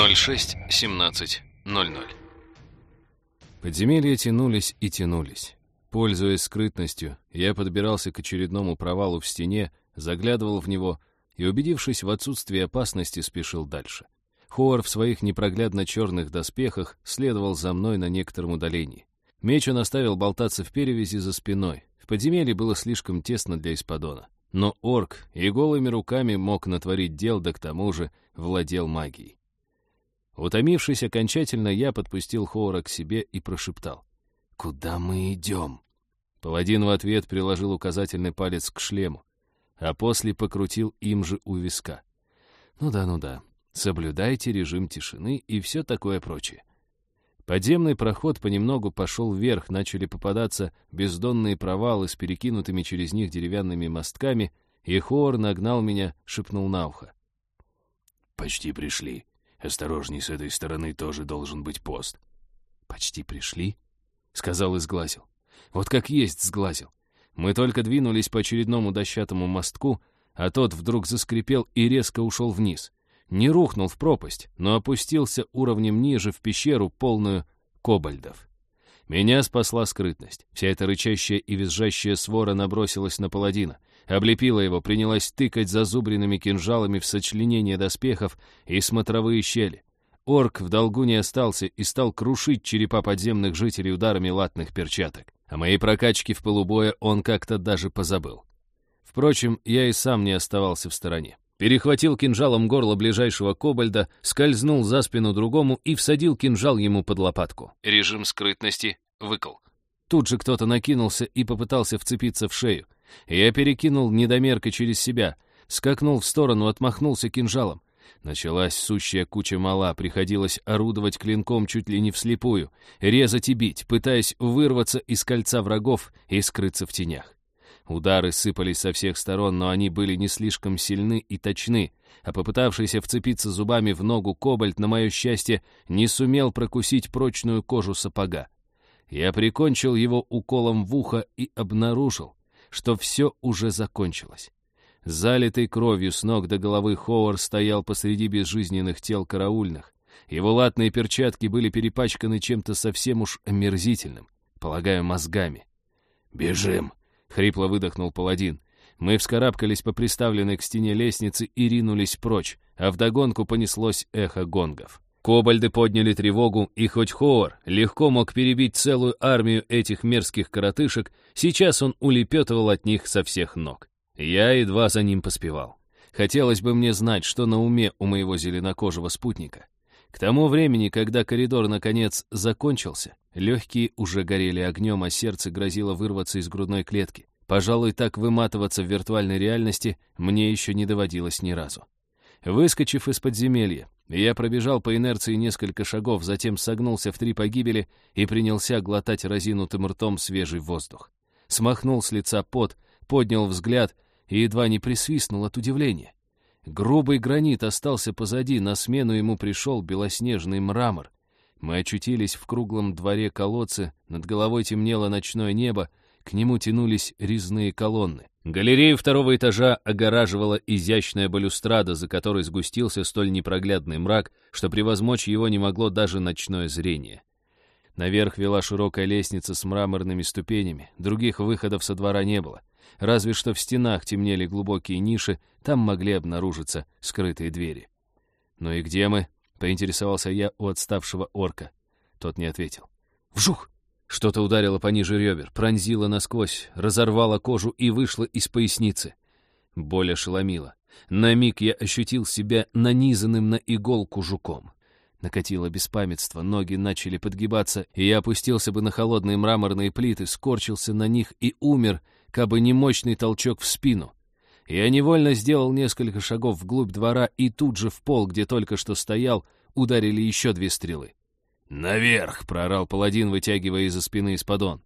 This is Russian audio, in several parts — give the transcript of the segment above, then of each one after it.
06.17.00 Подземелья тянулись и тянулись. Пользуясь скрытностью, я подбирался к очередному провалу в стене, заглядывал в него и, убедившись в отсутствии опасности, спешил дальше. Ховар в своих непроглядно черных доспехах следовал за мной на некотором удалении. Меч он оставил болтаться в перевязи за спиной. В подземелье было слишком тесно для исподона. Но орк и голыми руками мог натворить дел, да к тому же владел магией. Утомившись окончательно, я подпустил Хоура к себе и прошептал. «Куда мы идем?» Паладин в ответ приложил указательный палец к шлему, а после покрутил им же у виска. «Ну да, ну да, соблюдайте режим тишины и все такое прочее». Подземный проход понемногу пошел вверх, начали попадаться бездонные провалы с перекинутыми через них деревянными мостками, и Хоор нагнал меня, шепнул на ухо. «Почти пришли. Осторожней, с этой стороны тоже должен быть пост». «Почти пришли?» — сказал и сглазил. Вот как есть сглазил. Мы только двинулись по очередному дощатому мостку, а тот вдруг заскрипел и резко ушел вниз. Не рухнул в пропасть, но опустился уровнем ниже в пещеру, полную кобальдов. Меня спасла скрытность. Вся эта рычащая и визжащая свора набросилась на паладина, облепила его, принялась тыкать зазубренными кинжалами в сочленение доспехов и смотровые щели. Орк в долгу не остался и стал крушить черепа подземных жителей ударами латных перчаток. О моей прокачке в полубоя он как-то даже позабыл. Впрочем, я и сам не оставался в стороне. Перехватил кинжалом горло ближайшего кобальда, скользнул за спину другому и всадил кинжал ему под лопатку. Режим скрытности выкол. Тут же кто-то накинулся и попытался вцепиться в шею. Я перекинул недомерка через себя, скакнул в сторону, отмахнулся кинжалом. Началась сущая куча мала, приходилось орудовать клинком чуть ли не вслепую, резать и бить, пытаясь вырваться из кольца врагов и скрыться в тенях. Удары сыпались со всех сторон, но они были не слишком сильны и точны, а попытавшийся вцепиться зубами в ногу кобальт, на мое счастье, не сумел прокусить прочную кожу сапога. Я прикончил его уколом в ухо и обнаружил, что все уже закончилось. Залитый кровью с ног до головы Хоуэр стоял посреди безжизненных тел караульных. Его латные перчатки были перепачканы чем-то совсем уж омерзительным, полагаю, мозгами. «Бежим!» — хрипло выдохнул паладин. Мы вскарабкались по приставленной к стене лестнице и ринулись прочь, а вдогонку понеслось эхо гонгов. Кобальды подняли тревогу, и хоть Хоор легко мог перебить целую армию этих мерзких коротышек, сейчас он улепетывал от них со всех ног. Я едва за ним поспевал. Хотелось бы мне знать, что на уме у моего зеленокожего спутника. К тому времени, когда коридор наконец закончился, легкие уже горели огнем, а сердце грозило вырваться из грудной клетки. Пожалуй, так выматываться в виртуальной реальности мне еще не доводилось ни разу. Выскочив из подземелья, я пробежал по инерции несколько шагов, затем согнулся в три погибели и принялся глотать разинутым ртом свежий воздух. Смахнул с лица пот, поднял взгляд и едва не присвистнул от удивления. Грубый гранит остался позади, на смену ему пришел белоснежный мрамор. Мы очутились в круглом дворе колодца, над головой темнело ночное небо, к нему тянулись резные колонны. Галерею второго этажа огораживала изящная балюстрада, за которой сгустился столь непроглядный мрак, что превозмочь его не могло даже ночное зрение. Наверх вела широкая лестница с мраморными ступенями, других выходов со двора не было. Разве что в стенах темнели глубокие ниши, там могли обнаружиться скрытые двери. «Ну и где мы?» — поинтересовался я у отставшего орка. Тот не ответил. «Вжух!» Что-то ударило пониже ребер, пронзило насквозь, разорвало кожу и вышло из поясницы. Боль ошеломила. На миг я ощутил себя нанизанным на иголку жуком. Накатило беспамятство, ноги начали подгибаться, и я опустился бы на холодные мраморные плиты, скорчился на них и умер, кабы не мощный толчок в спину. Я невольно сделал несколько шагов вглубь двора, и тут же в пол, где только что стоял, ударили еще две стрелы. «Наверх!» — проорал паладин, вытягивая из-за спины исподон.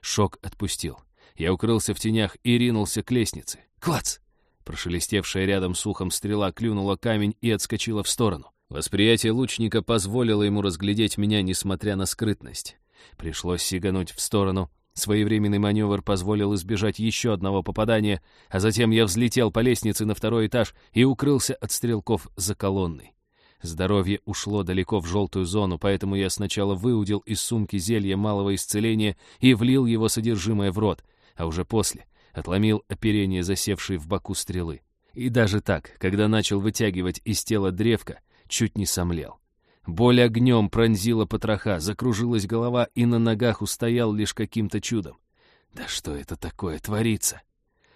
Шок отпустил. Я укрылся в тенях и ринулся к лестнице. «Клац!» Прошелестевшая рядом с ухом стрела клюнула камень и отскочила в сторону. Восприятие лучника позволило ему разглядеть меня, несмотря на скрытность. Пришлось сигануть в сторону, Своевременный маневр позволил избежать еще одного попадания, а затем я взлетел по лестнице на второй этаж и укрылся от стрелков за колонной. Здоровье ушло далеко в желтую зону, поэтому я сначала выудил из сумки зелье малого исцеления и влил его содержимое в рот, а уже после отломил оперение, засевшей в боку стрелы. И даже так, когда начал вытягивать из тела древка, чуть не сомлел. Боль огнем пронзила потроха, закружилась голова, и на ногах устоял лишь каким-то чудом. Да что это такое творится?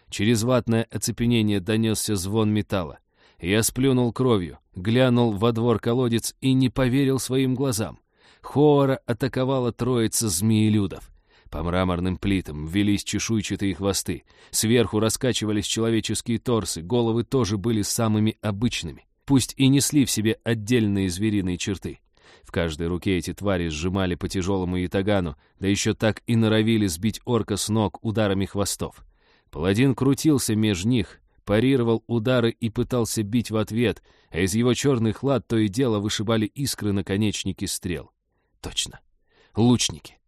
Через ватное оцепенение донесся звон металла. Я сплюнул кровью, глянул во двор колодец и не поверил своим глазам. Хоора атаковала троица змеелюдов. По мраморным плитам велись чешуйчатые хвосты. Сверху раскачивались человеческие торсы, головы тоже были самыми обычными. Пусть и несли в себе отдельные звериные черты. В каждой руке эти твари сжимали по тяжелому ятагану, да еще так и норовили сбить орка с ног ударами хвостов. Паладин крутился меж них, парировал удары и пытался бить в ответ, а из его черных лад то и дело вышибали искры наконечники стрел. Точно. Лучники.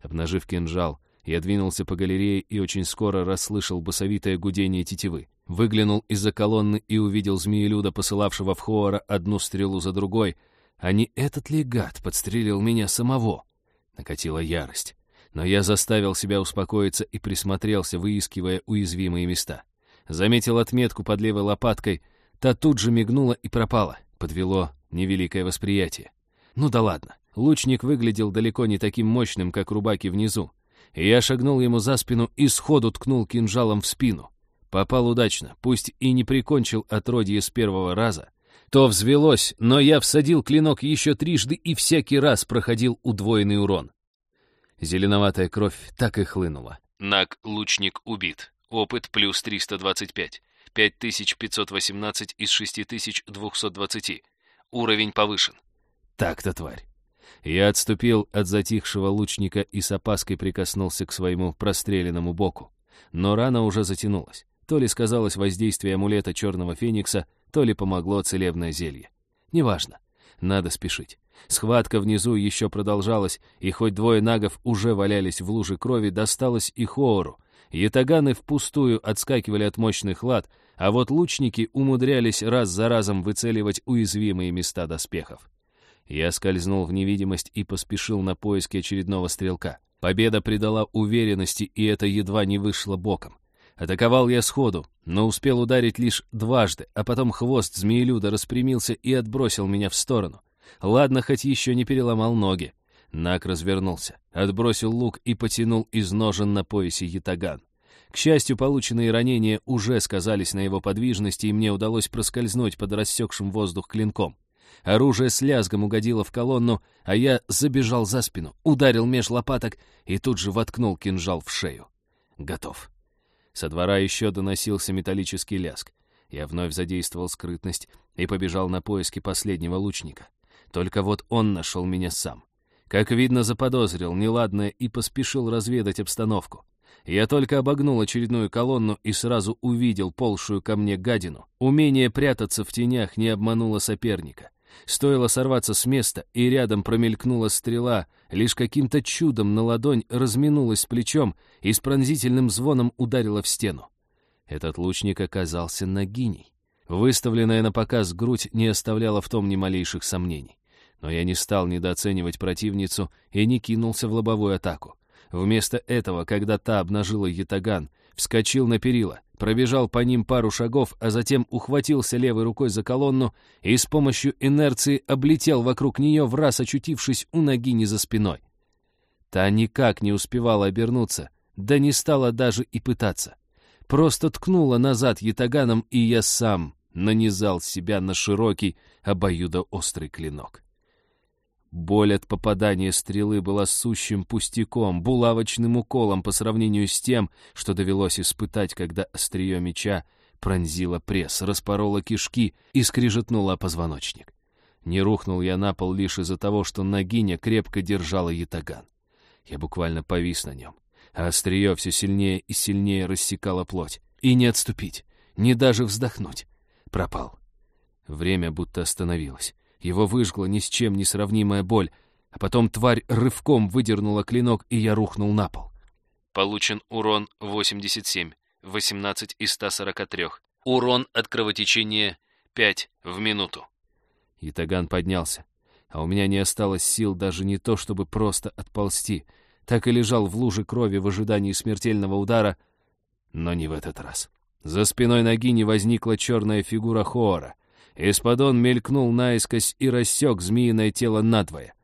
Обнажив кинжал, я двинулся по галерее и очень скоро расслышал басовитое гудение тетивы. Выглянул из-за колонны и увидел змеелюда, посылавшего в Хоора одну стрелу за другой. А не этот ли гад подстрелил меня самого? Накатила ярость. Но я заставил себя успокоиться и присмотрелся, выискивая уязвимые места. Заметил отметку под левой лопаткой, та тут же мигнула и пропала. Подвело невеликое восприятие. Ну да ладно. Лучник выглядел далеко не таким мощным, как рубаки внизу. Я шагнул ему за спину и сходу ткнул кинжалом в спину. Попал удачно, пусть и не прикончил отродье с первого раза. То взвелось, но я всадил клинок еще трижды и всякий раз проходил удвоенный урон. Зеленоватая кровь так и хлынула. Наг-лучник убит. Опыт плюс 325. 5518 из 6220. Уровень повышен. Так-то, тварь. Я отступил от затихшего лучника и с опаской прикоснулся к своему простреленному боку. Но рана уже затянулась. То ли сказалось воздействие амулета черного феникса, то ли помогло целебное зелье. Неважно. Надо спешить. Схватка внизу еще продолжалась, и хоть двое нагов уже валялись в луже крови, досталось и Хоору, Ятаганы впустую отскакивали от мощных лад, а вот лучники умудрялись раз за разом выцеливать уязвимые места доспехов. Я скользнул в невидимость и поспешил на поиски очередного стрелка. Победа придала уверенности, и это едва не вышло боком. Атаковал я сходу, но успел ударить лишь дважды, а потом хвост змеелюда распрямился и отбросил меня в сторону. Ладно, хоть еще не переломал ноги. Нак развернулся, отбросил лук и потянул из ножен на поясе ятаган. К счастью, полученные ранения уже сказались на его подвижности, и мне удалось проскользнуть под рассекшим воздух клинком. Оружие с лязгом угодило в колонну, а я забежал за спину, ударил меж лопаток и тут же воткнул кинжал в шею. Готов. Со двора еще доносился металлический лязг. Я вновь задействовал скрытность и побежал на поиски последнего лучника. Только вот он нашел меня сам. Как видно, заподозрил неладное и поспешил разведать обстановку. Я только обогнул очередную колонну и сразу увидел полшую ко мне гадину. Умение прятаться в тенях не обмануло соперника. Стоило сорваться с места, и рядом промелькнула стрела, лишь каким-то чудом на ладонь разминулась плечом и с пронзительным звоном ударила в стену. Этот лучник оказался нагиней. Выставленная на показ грудь не оставляла в том ни малейших сомнений. Но я не стал недооценивать противницу и не кинулся в лобовую атаку. Вместо этого, когда та обнажила ятаган, вскочил на перила, пробежал по ним пару шагов, а затем ухватился левой рукой за колонну и с помощью инерции облетел вокруг нее, в раз очутившись у ноги не за спиной. Та никак не успевала обернуться, да не стала даже и пытаться. Просто ткнула назад ятаганом, и я сам нанизал себя на широкий, обоюдоострый клинок. Боль от попадания стрелы была сущим пустяком, булавочным уколом по сравнению с тем, что довелось испытать, когда острие меча пронзило пресс, распороло кишки и скрижетнуло позвоночник. Не рухнул я на пол лишь из-за того, что ногиня крепко держала ятаган. Я буквально повис на нем, а острие все сильнее и сильнее рассекало плоть. И не отступить, не даже вздохнуть. Пропал. Время будто остановилось. Его выжгла ни с чем не сравнимая боль, а потом тварь рывком выдернула клинок, и я рухнул на пол. Получен урон 87, 18 из 143. Урон от кровотечения 5 в минуту. Итаган поднялся, а у меня не осталось сил даже не то, чтобы просто отползти. Так и лежал в луже крови в ожидании смертельного удара, но не в этот раз. За спиной ноги не возникла черная фигура Хоора. Исподон мелькнул наискось и рассек змеиное тело надвое.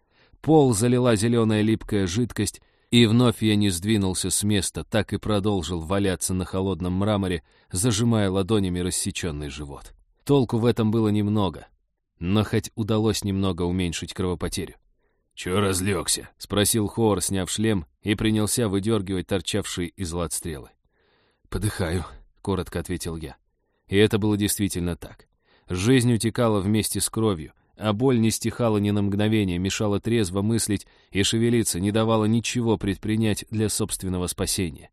Пол залила зеленая липкая жидкость, и вновь я не сдвинулся с места, так и продолжил валяться на холодном мраморе, зажимая ладонями рассеченный живот. Толку в этом было немного, но хоть удалось немного уменьшить кровопотерю. «Чё разлегся?» — спросил Хоор, сняв шлем, и принялся выдергивать торчавшие из лад стрелы. «Подыхаю», — коротко ответил я. И это было действительно так. Жизнь утекала вместе с кровью, а боль не стихала ни на мгновение, мешала трезво мыслить и шевелиться, не давала ничего предпринять для собственного спасения.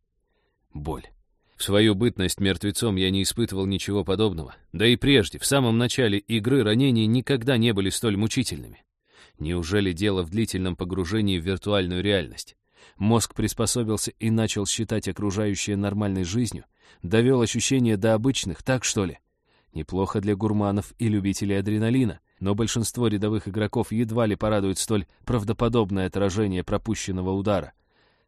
Боль. В свою бытность мертвецом я не испытывал ничего подобного. Да и прежде, в самом начале игры, ранения никогда не были столь мучительными. Неужели дело в длительном погружении в виртуальную реальность? Мозг приспособился и начал считать окружающее нормальной жизнью? Довел ощущения до обычных, так что ли? Неплохо для гурманов и любителей адреналина, но большинство рядовых игроков едва ли порадует столь правдоподобное отражение пропущенного удара.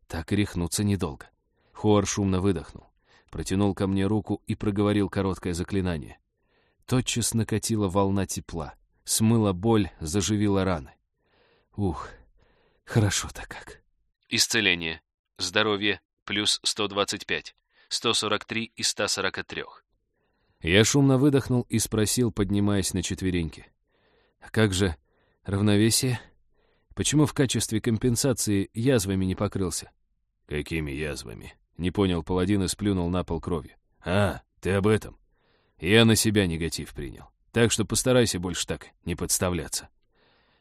Так и рехнуться недолго. Хор шумно выдохнул, протянул ко мне руку и проговорил короткое заклинание. Тотчас накатила волна тепла, смыла боль, заживила раны. Ух, хорошо-то как. Исцеление. Здоровье. Плюс 125. 143 из 143. Я шумно выдохнул и спросил, поднимаясь на четвереньки. «А как же равновесие? Почему в качестве компенсации язвами не покрылся?» «Какими язвами?» — не понял паладин и сплюнул на пол кровью. «А, ты об этом?» «Я на себя негатив принял. Так что постарайся больше так не подставляться».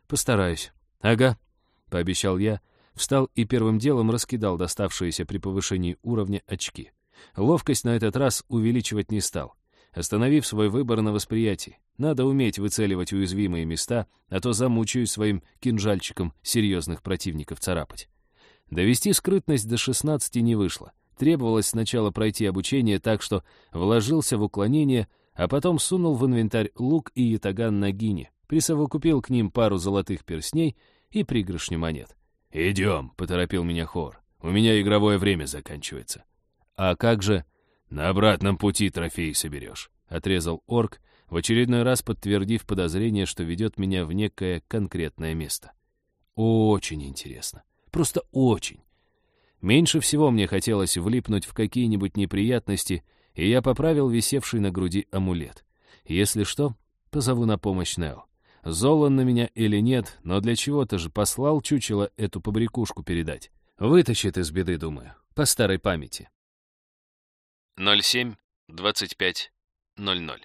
«Постараюсь. Ага», — пообещал я, встал и первым делом раскидал доставшиеся при повышении уровня очки. Ловкость на этот раз увеличивать не стал остановив свой выбор на восприятии. Надо уметь выцеливать уязвимые места, а то замучаю своим кинжальчиком серьезных противников царапать. Довести скрытность до 16 не вышло. Требовалось сначала пройти обучение так, что вложился в уклонение, а потом сунул в инвентарь лук и ятаган на гине, присовокупил к ним пару золотых перстней и пригоршню монет. «Идем», — поторопил меня Хор. «У меня игровое время заканчивается». «А как же...» «На обратном пути трофеи соберешь», — отрезал орк, в очередной раз подтвердив подозрение, что ведет меня в некое конкретное место. Очень интересно. Просто очень. Меньше всего мне хотелось влипнуть в какие-нибудь неприятности, и я поправил висевший на груди амулет. Если что, позову на помощь Нео. Зол он на меня или нет, но для чего-то же послал чучело эту побрякушку передать. Вытащит из беды, думаю, по старой памяти. 07 25 00.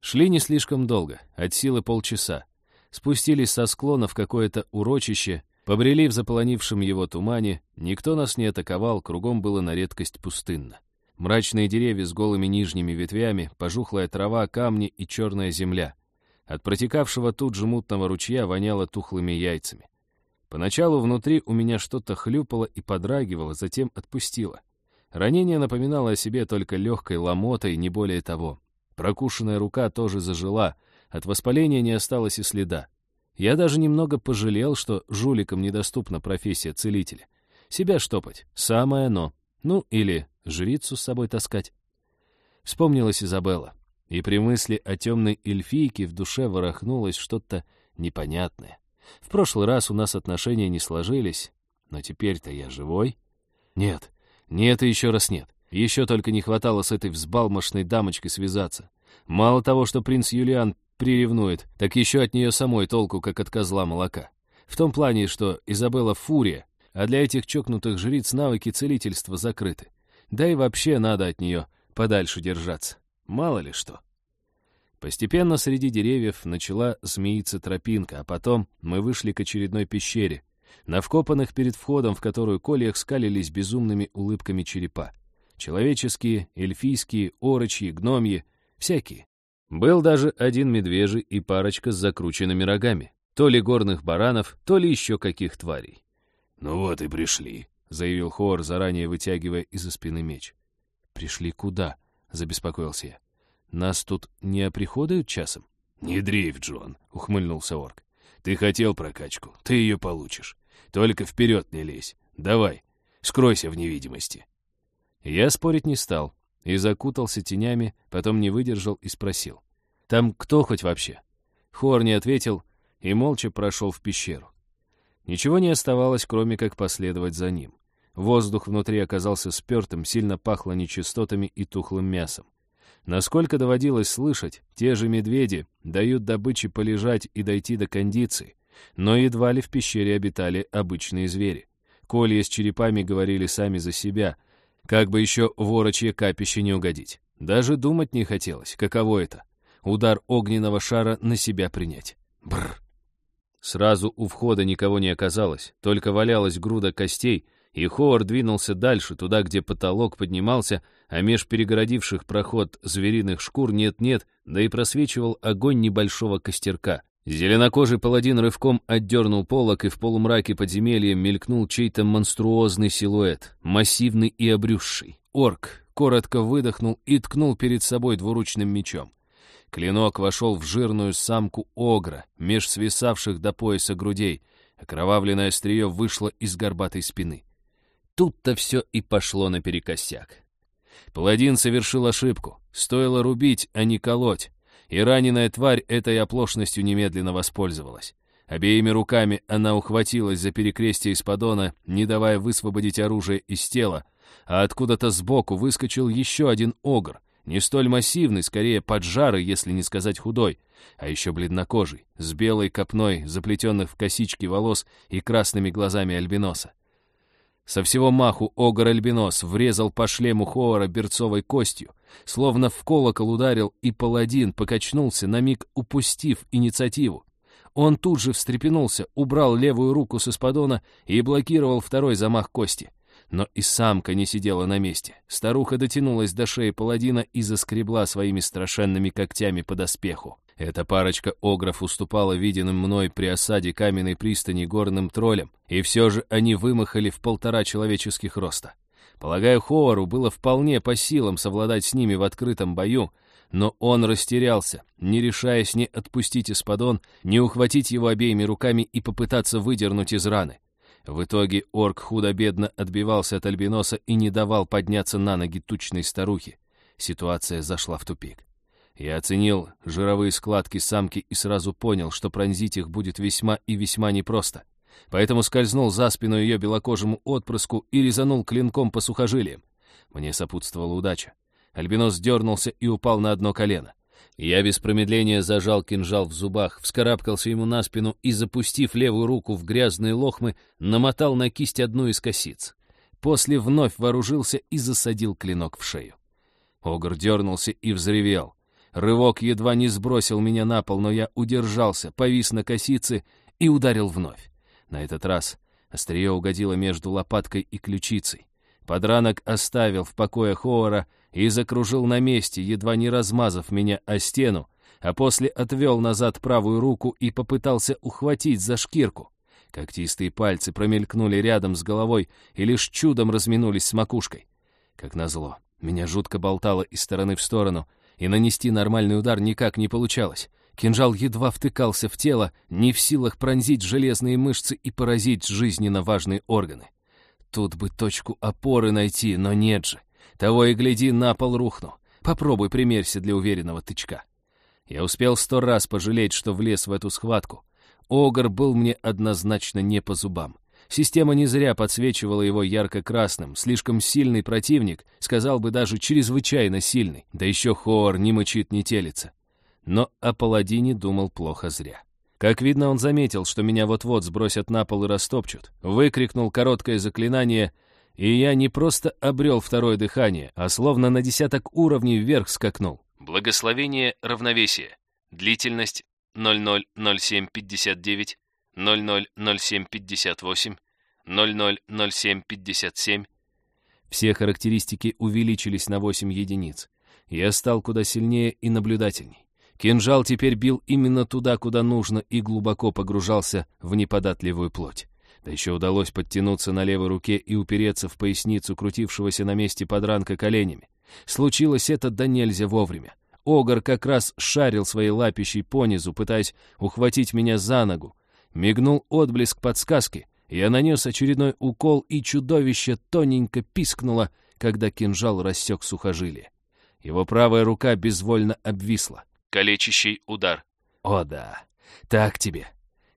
Шли не слишком долго, от силы полчаса. Спустились со склона в какое-то урочище, побрели в заполонившем его тумане, никто нас не атаковал, кругом было на редкость пустынно. Мрачные деревья с голыми нижними ветвями, пожухлая трава, камни и черная земля. От протекавшего тут же мутного ручья воняло тухлыми яйцами. Поначалу внутри у меня что-то хлюпало и подрагивало, затем отпустило. Ранение напоминало о себе только легкой ломотой, не более того. Прокушенная рука тоже зажила, от воспаления не осталось и следа. Я даже немного пожалел, что жуликам недоступна профессия целителя. Себя штопать — самое оно. Ну, или жрицу с собой таскать. Вспомнилась Изабелла, и при мысли о темной эльфийке в душе ворохнулось что-то непонятное. В прошлый раз у нас отношения не сложились, но теперь-то я живой. Нет, нет и еще раз нет. Еще только не хватало с этой взбалмошной дамочкой связаться. Мало того, что принц Юлиан приревнует, так еще от нее самой толку, как от козла молока. В том плане, что Изабелла фурия, а для этих чокнутых жриц навыки целительства закрыты. Да и вообще надо от нее подальше держаться. Мало ли что. Постепенно среди деревьев начала змеиться тропинка, а потом мы вышли к очередной пещере, на вкопанных перед входом, в которую кольях скалились безумными улыбками черепа. Человеческие, эльфийские, орочьи, гномьи, всякие. Был даже один медвежий и парочка с закрученными рогами. То ли горных баранов, то ли еще каких тварей. «Ну вот и пришли», — заявил Хор, заранее вытягивая из-за спины меч. «Пришли куда?» — забеспокоился я. «Нас тут не оприходуют часом?» «Не дрейф, Джон», — ухмыльнулся орк. «Ты хотел прокачку, ты ее получишь. Только вперед не лезь. Давай, скройся в невидимости». Я спорить не стал и закутался тенями, потом не выдержал и спросил. «Там кто хоть вообще?» Хор не ответил и молча прошел в пещеру. Ничего не оставалось, кроме как последовать за ним. Воздух внутри оказался спертым, сильно пахло нечистотами и тухлым мясом. Насколько доводилось слышать, те же медведи дают добыче полежать и дойти до кондиции, но едва ли в пещере обитали обычные звери. Колья с черепами говорили сами за себя, как бы еще ворочье капище не угодить. Даже думать не хотелось, каково это — удар огненного шара на себя принять. Бррр. Сразу у входа никого не оказалось, только валялась груда костей, и Ховар двинулся дальше, туда, где потолок поднимался, а меж перегородивших проход звериных шкур нет-нет, да и просвечивал огонь небольшого костерка. Зеленокожий паладин рывком отдернул полок, и в полумраке подземелья мелькнул чей-то монструозный силуэт, массивный и обрюзший. Орк коротко выдохнул и ткнул перед собой двуручным мечом. Клинок вошел в жирную самку огра, меж свисавших до пояса грудей. Окровавленное острие вышло из горбатой спины. Тут-то все и пошло наперекосяк. Паладин совершил ошибку. Стоило рубить, а не колоть. И раненая тварь этой оплошностью немедленно воспользовалась. Обеими руками она ухватилась за перекрестие исподона, не давая высвободить оружие из тела, а откуда-то сбоку выскочил еще один огр, не столь массивный, скорее поджарый, если не сказать худой, а еще бледнокожий, с белой копной, заплетенных в косички волос и красными глазами альбиноса. Со всего маху огр-альбинос врезал по шлему Хоора берцовой костью, словно в колокол ударил, и паладин покачнулся, на миг упустив инициативу. Он тут же встрепенулся, убрал левую руку с исподона и блокировал второй замах кости. Но и самка не сидела на месте. Старуха дотянулась до шеи паладина и заскребла своими страшенными когтями по доспеху. Эта парочка огров уступала виденным мной при осаде каменной пристани горным троллям, и все же они вымахали в полтора человеческих роста. Полагаю, Хоару было вполне по силам совладать с ними в открытом бою, но он растерялся, не решаясь ни отпустить исподон, ни ухватить его обеими руками и попытаться выдернуть из раны. В итоге орк худо-бедно отбивался от альбиноса и не давал подняться на ноги тучной старухи. Ситуация зашла в тупик. Я оценил жировые складки самки и сразу понял, что пронзить их будет весьма и весьма непросто. Поэтому скользнул за спину ее белокожему отпрыску и резанул клинком по сухожилиям. Мне сопутствовала удача. Альбинос дернулся и упал на одно колено. Я без промедления зажал кинжал в зубах, вскарабкался ему на спину и, запустив левую руку в грязные лохмы, намотал на кисть одну из косиц. После вновь вооружился и засадил клинок в шею. Огр дернулся и взревел. Рывок едва не сбросил меня на пол, но я удержался, повис на косице и ударил вновь. На этот раз острие угодило между лопаткой и ключицей. Подранок оставил в покое Хоора и закружил на месте, едва не размазав меня о стену, а после отвел назад правую руку и попытался ухватить за шкирку. Когтистые пальцы промелькнули рядом с головой и лишь чудом разминулись с макушкой. Как назло, меня жутко болтало из стороны в сторону, и нанести нормальный удар никак не получалось. Кинжал едва втыкался в тело, не в силах пронзить железные мышцы и поразить жизненно важные органы. Тут бы точку опоры найти, но нет же. Того и гляди, на пол рухну. Попробуй примерься для уверенного тычка. Я успел сто раз пожалеть, что влез в эту схватку. Огр был мне однозначно не по зубам. Система не зря подсвечивала его ярко-красным. Слишком сильный противник, сказал бы даже чрезвычайно сильный. Да еще Хоор не мычит, не телится. Но о паладине думал плохо зря. Как видно, он заметил, что меня вот-вот сбросят на пол и растопчут. Выкрикнул короткое заклинание — и я не просто обрел второе дыхание, а словно на десяток уровней вверх скакнул. Благословение равновесия. Длительность 000759, 000758, 000757. Все характеристики увеличились на 8 единиц. Я стал куда сильнее и наблюдательней. Кинжал теперь бил именно туда, куда нужно, и глубоко погружался в неподатливую плоть. Да еще удалось подтянуться на левой руке и упереться в поясницу крутившегося на месте подранка коленями. Случилось это да нельзя вовремя. Огр как раз шарил своей лапищей понизу, пытаясь ухватить меня за ногу. Мигнул отблеск подсказки. Я нанес очередной укол, и чудовище тоненько пискнуло, когда кинжал рассек сухожилие. Его правая рука безвольно обвисла. Калечащий удар. О да, так тебе.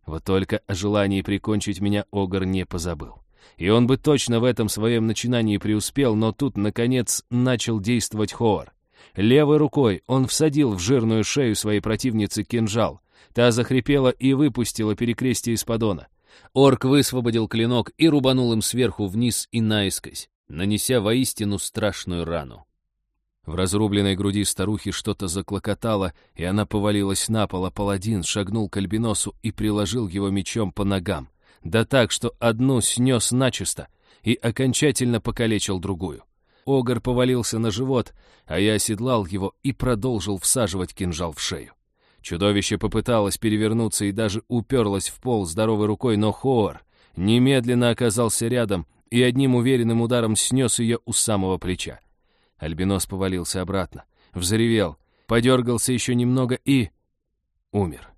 Вот только о желании прикончить меня Огр не позабыл. И он бы точно в этом своем начинании преуспел, но тут, наконец, начал действовать Хоор. Левой рукой он всадил в жирную шею своей противницы кинжал. Та захрипела и выпустила перекрестие из подона. Орк высвободил клинок и рубанул им сверху вниз и наискось, нанеся воистину страшную рану. В разрубленной груди старухи что-то заклокотало, и она повалилась на пол, а паладин шагнул к альбиносу и приложил его мечом по ногам. Да так, что одну снес начисто и окончательно покалечил другую. Огр повалился на живот, а я оседлал его и продолжил всаживать кинжал в шею. Чудовище попыталось перевернуться и даже уперлось в пол здоровой рукой, но Хоор немедленно оказался рядом и одним уверенным ударом снес ее у самого плеча. Альбинос повалился обратно, взревел, подергался еще немного и... умер.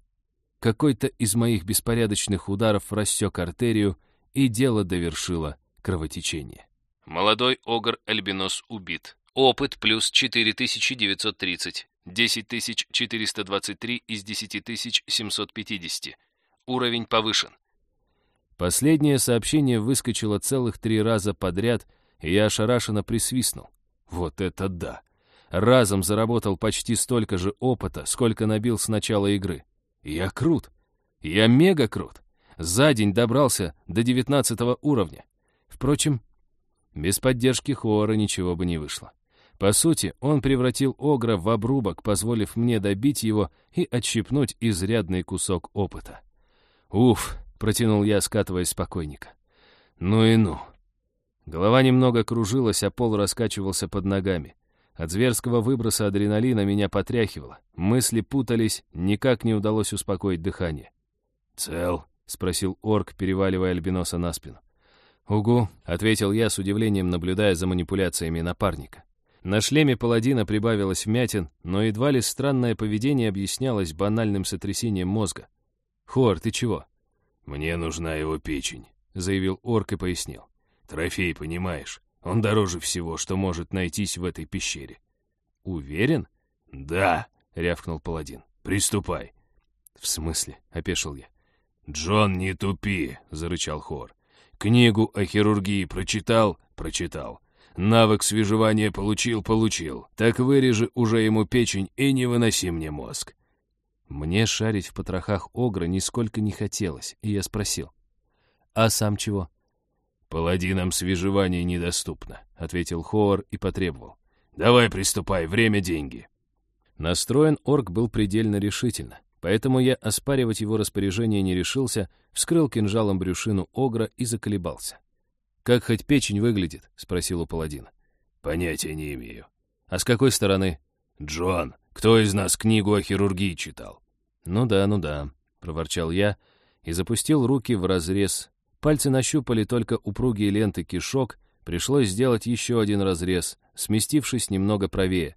Какой-то из моих беспорядочных ударов рассек артерию, и дело довершило кровотечение. Молодой огр-альбинос убит. Опыт плюс 4930. 10423 из 10750. Уровень повышен. Последнее сообщение выскочило целых три раза подряд, и я ошарашенно присвистнул. Вот это да! Разом заработал почти столько же опыта, сколько набил с начала игры. Я крут. Я мега крут. За день добрался до девятнадцатого уровня. Впрочем, без поддержки Хора ничего бы не вышло. По сути, он превратил Огра в обрубок, позволив мне добить его и отщипнуть изрядный кусок опыта. «Уф!» — протянул я, скатываясь с покойника. «Ну и ну!» Голова немного кружилась, а пол раскачивался под ногами. От зверского выброса адреналина меня потряхивало. Мысли путались, никак не удалось успокоить дыхание. «Цел?» — спросил орк, переваливая альбиноса на спину. «Угу», — ответил я с удивлением, наблюдая за манипуляциями напарника. На шлеме паладина прибавилось вмятин, но едва ли странное поведение объяснялось банальным сотрясением мозга. «Хор, ты чего?» «Мне нужна его печень», — заявил орк и пояснил. Трофей, понимаешь? Он дороже всего, что может найтись в этой пещере. Уверен? Да, рявкнул паладин. Приступай. В смысле? Опешил я. Джон, не тупи, зарычал Хор. Книгу о хирургии прочитал? Прочитал. Навык свежевания получил? Получил. Так вырежи уже ему печень и не выноси мне мозг. Мне шарить в потрохах Огра нисколько не хотелось, и я спросил. «А сам чего?» «Паладинам свежевание недоступно», — ответил Хоор и потребовал. «Давай приступай, время — деньги». Настроен орк был предельно решительно, поэтому я оспаривать его распоряжение не решился, вскрыл кинжалом брюшину огра и заколебался. «Как хоть печень выглядит?» — спросил у паладина. «Понятия не имею». «А с какой стороны?» «Джон, кто из нас книгу о хирургии читал?» «Ну да, ну да», — проворчал я и запустил руки в разрез Пальцы нащупали только упругие ленты кишок, пришлось сделать еще один разрез, сместившись немного правее.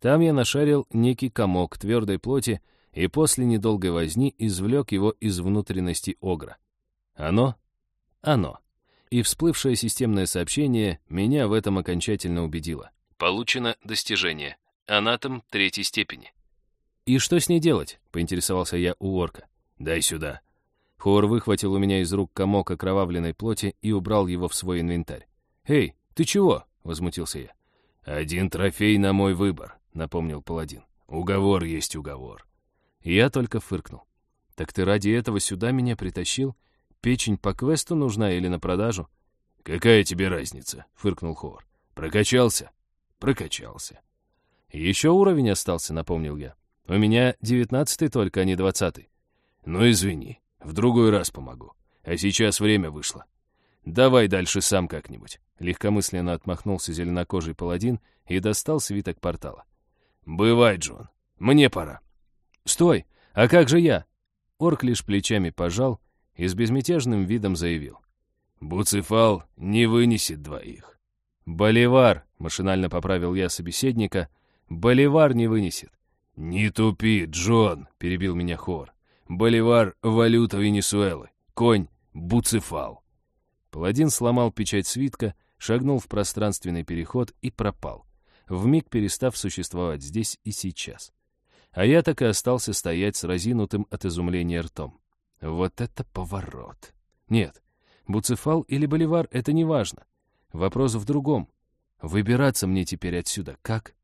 Там я нашарил некий комок твердой плоти и после недолгой возни извлек его из внутренности огра. Оно? Оно. И всплывшее системное сообщение меня в этом окончательно убедило. Получено достижение. Анатом третьей степени. «И что с ней делать?» — поинтересовался я у орка. «Дай сюда», Хор выхватил у меня из рук комок окровавленной плоти и убрал его в свой инвентарь. «Эй, ты чего?» — возмутился я. «Один трофей на мой выбор», — напомнил паладин. «Уговор есть уговор». я только фыркнул. «Так ты ради этого сюда меня притащил? Печень по квесту нужна или на продажу?» «Какая тебе разница?» — фыркнул Хор. «Прокачался?» «Прокачался». «Еще уровень остался», — напомнил я. «У меня девятнадцатый только, а не двадцатый». «Ну, извини. В другой раз помогу. А сейчас время вышло. Давай дальше сам как-нибудь. Легкомысленно отмахнулся зеленокожий паладин и достал свиток портала. «Бывай, Джон. Мне пора». «Стой! А как же я?» Орк лишь плечами пожал и с безмятежным видом заявил. «Буцефал не вынесет двоих». «Боливар!» — машинально поправил я собеседника. «Боливар не вынесет. «Не тупи, Джон», — перебил меня Хор. «Боливар — валюта Венесуэлы. Конь — буцефал». Паладин сломал печать свитка, шагнул в пространственный переход и пропал, вмиг перестав существовать здесь и сейчас. А я так и остался стоять с разинутым от изумления ртом. Вот это поворот! Нет, Буцефал или Боливар — это не важно. Вопрос в другом. Выбираться мне теперь отсюда как?